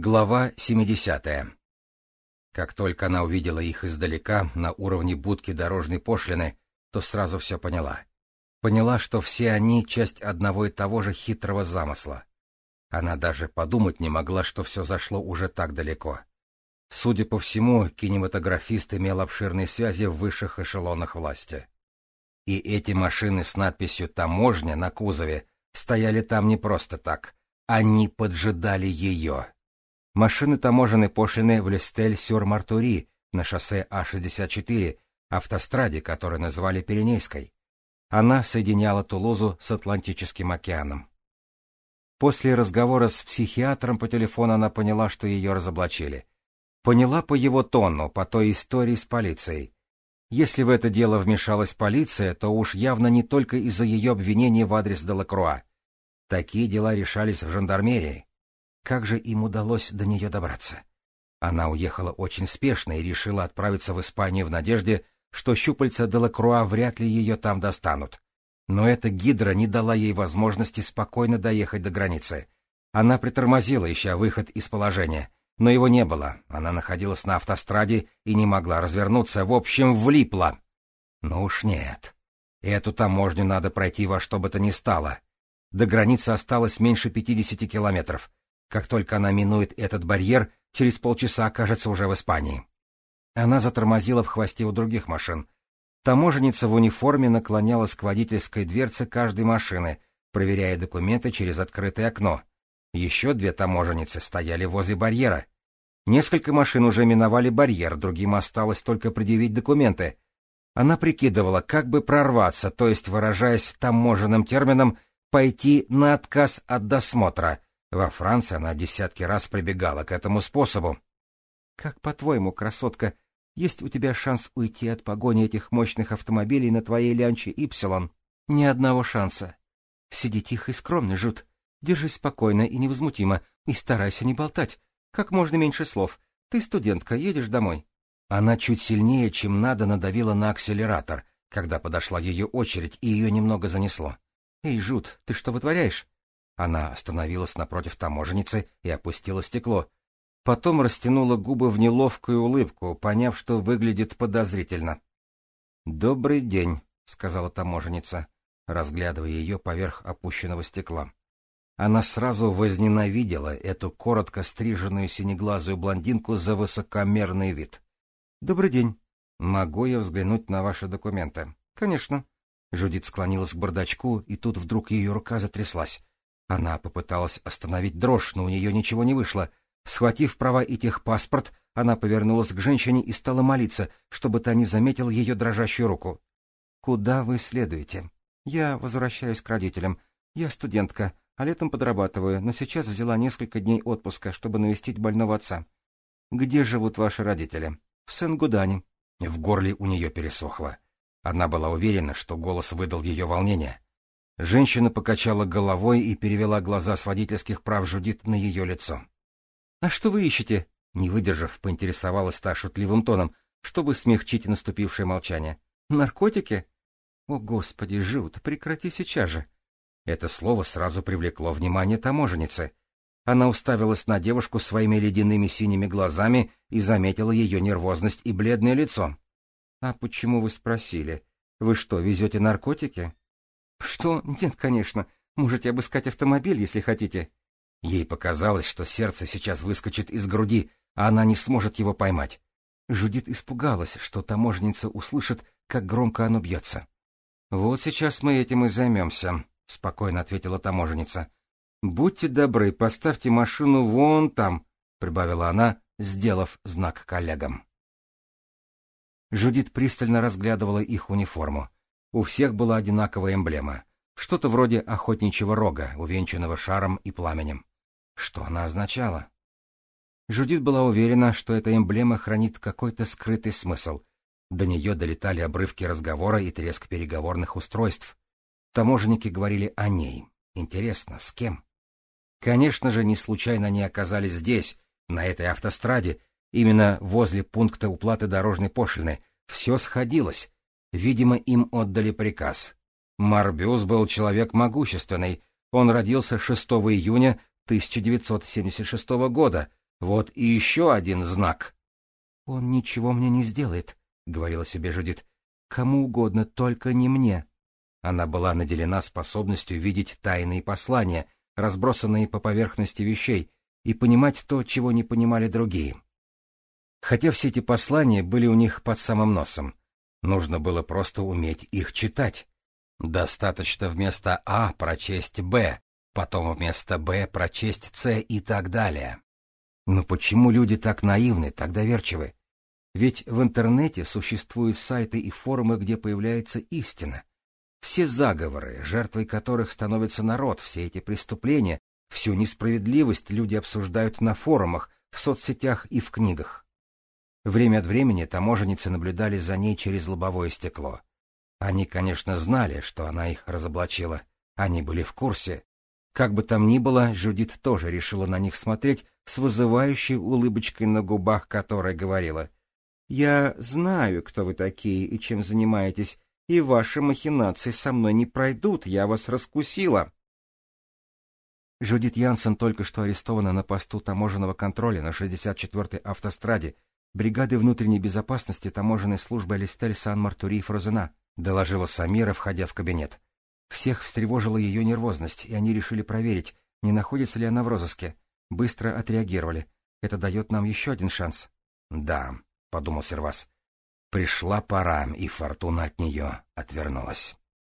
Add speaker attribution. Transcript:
Speaker 1: Глава 70. Как только она увидела их издалека, на уровне будки дорожной пошлины, то сразу все поняла. Поняла, что все они — часть одного и того же хитрого замысла. Она даже подумать не могла, что все зашло уже так далеко. Судя по всему, кинематографист имел обширные связи в высших эшелонах власти. И эти машины с надписью «Таможня» на кузове стояли там не просто так. Они поджидали ее. Машины таможенной пошлины в Листель-сюр-Мартури на шоссе А-64, автостраде, которую называли Пиренейской. Она соединяла Тулузу с Атлантическим океаном. После разговора с психиатром по телефону она поняла, что ее разоблачили. Поняла по его тону, по той истории с полицией. Если в это дело вмешалась полиция, то уж явно не только из-за ее обвинений в адрес Делакруа. Такие дела решались в жандармерии. Как же им удалось до нее добраться? Она уехала очень спешно и решила отправиться в Испанию в надежде, что щупальца Делакруа вряд ли ее там достанут. Но эта гидра не дала ей возможности спокойно доехать до границы. Она притормозила, ища выход из положения. Но его не было. Она находилась на автостраде и не могла развернуться. В общем, влипла. Ну уж нет. Эту таможню надо пройти во что бы то ни стало. До границы осталось меньше пятидесяти километров. Как только она минует этот барьер, через полчаса окажется уже в Испании. Она затормозила в хвосте у других машин. Таможенница в униформе наклонялась к водительской дверце каждой машины, проверяя документы через открытое окно. Еще две таможенницы стояли возле барьера. Несколько машин уже миновали барьер, другим осталось только предъявить документы. Она прикидывала, как бы прорваться, то есть, выражаясь таможенным термином, пойти на отказ от досмотра — во Франции она десятки раз прибегала к этому способу. — Как по-твоему, красотка, есть у тебя шанс уйти от погони этих мощных автомобилей на твоей лянче Ипсилон? Ни одного шанса. Сиди тихо и скромно, Жут. Держись спокойно и невозмутимо, и старайся не болтать. Как можно меньше слов. Ты студентка, едешь домой. Она чуть сильнее, чем надо, надавила на акселератор, когда подошла ее очередь, и ее немного занесло. — Эй, Жут, ты что вытворяешь? Она остановилась напротив таможенницы и опустила стекло. Потом растянула губы в неловкую улыбку, поняв, что выглядит подозрительно. «Добрый день», — сказала таможенница, разглядывая ее поверх опущенного стекла. Она сразу возненавидела эту коротко стриженную синеглазую блондинку за высокомерный вид. «Добрый день. Могу я взглянуть на ваши документы?» «Конечно». Жудит склонилась к бардачку, и тут вдруг ее рука затряслась. Она попыталась остановить дрожь, но у нее ничего не вышло. Схватив права и техпаспорт, она повернулась к женщине и стала молиться, чтобы та не заметила ее дрожащую руку. — Куда вы следуете? — Я возвращаюсь к родителям. Я студентка, а летом подрабатываю, но сейчас взяла несколько дней отпуска, чтобы навестить больного отца. — Где живут ваши родители? — В Сен-Гудане. В горле у нее пересохло. Она была уверена, что голос выдал ее волнение. Женщина покачала головой и перевела глаза с водительских прав Жудит на ее лицо. — А что вы ищете? — не выдержав, поинтересовалась та шутливым тоном, чтобы смягчить наступившее молчание. — Наркотики? — О, Господи, Жуд, прекрати сейчас же! Это слово сразу привлекло внимание таможенницы. Она уставилась на девушку своими ледяными синими глазами и заметила ее нервозность и бледное лицо. — А почему вы спросили? Вы что, везете наркотики? «Что? Нет, конечно. Можете обыскать автомобиль, если хотите». Ей показалось, что сердце сейчас выскочит из груди, а она не сможет его поймать. Жудит испугалась, что таможенница услышит, как громко оно бьется. «Вот сейчас мы этим и займемся», — спокойно ответила таможенница. «Будьте добры, поставьте машину вон там», — прибавила она, сделав знак коллегам. Жудит пристально разглядывала их униформу. У всех была одинаковая эмблема. Что-то вроде охотничьего рога, увенчанного шаром и пламенем. Что она означала? Жудит была уверена, что эта эмблема хранит какой-то скрытый смысл. До нее долетали обрывки разговора и треск переговорных устройств. Таможенники говорили о ней. Интересно, с кем? Конечно же, не случайно они оказались здесь, на этой автостраде, именно возле пункта уплаты дорожной пошлины. Все сходилось. Видимо, им отдали приказ. Марбюс был человек могущественный. Он родился 6 июня 1976 года, Вот и еще один знак.
Speaker 2: «Он ничего мне не сделает», — говорила себе Жудит. «Кому угодно, только не мне».
Speaker 1: Она была наделена способностью видеть тайные послания, разбросанные по поверхности вещей, и понимать то, чего не понимали другие. Хотя все эти послания были у них под самым носом, нужно было просто уметь их читать. Достаточно вместо А прочесть Б, потом вместо Б прочесть С и так далее. Но почему люди так наивны, так доверчивы? Ведь в интернете существуют сайты и форумы, где появляется истина. Все заговоры, жертвой которых становится народ, все эти преступления, всю несправедливость люди обсуждают на форумах, в соцсетях и в книгах. Время от времени таможенницы наблюдали за ней через лобовое стекло. Они, конечно, знали, что она их разоблачила. Они были в курсе. Как бы там ни было, Жудит тоже решила на них смотреть с вызывающей улыбочкой на губах, которая говорила «Я знаю, кто вы такие и чем занимаетесь, и ваши махинации со мной не пройдут, я вас раскусила». Жудит Янсен только что арестована на посту таможенного контроля на 64-й автостраде бригады внутренней безопасности таможенной службы Алистель Сан-Мартури Фрозена, доложила Самира, входя в кабинет. Всех встревожила ее нервозность, и они решили проверить, не находится ли она в розыске. Быстро отреагировали. Это дает нам еще один шанс. — Да, — подумал Сервас. Пришла пора, и фортуна от нее отвернулась.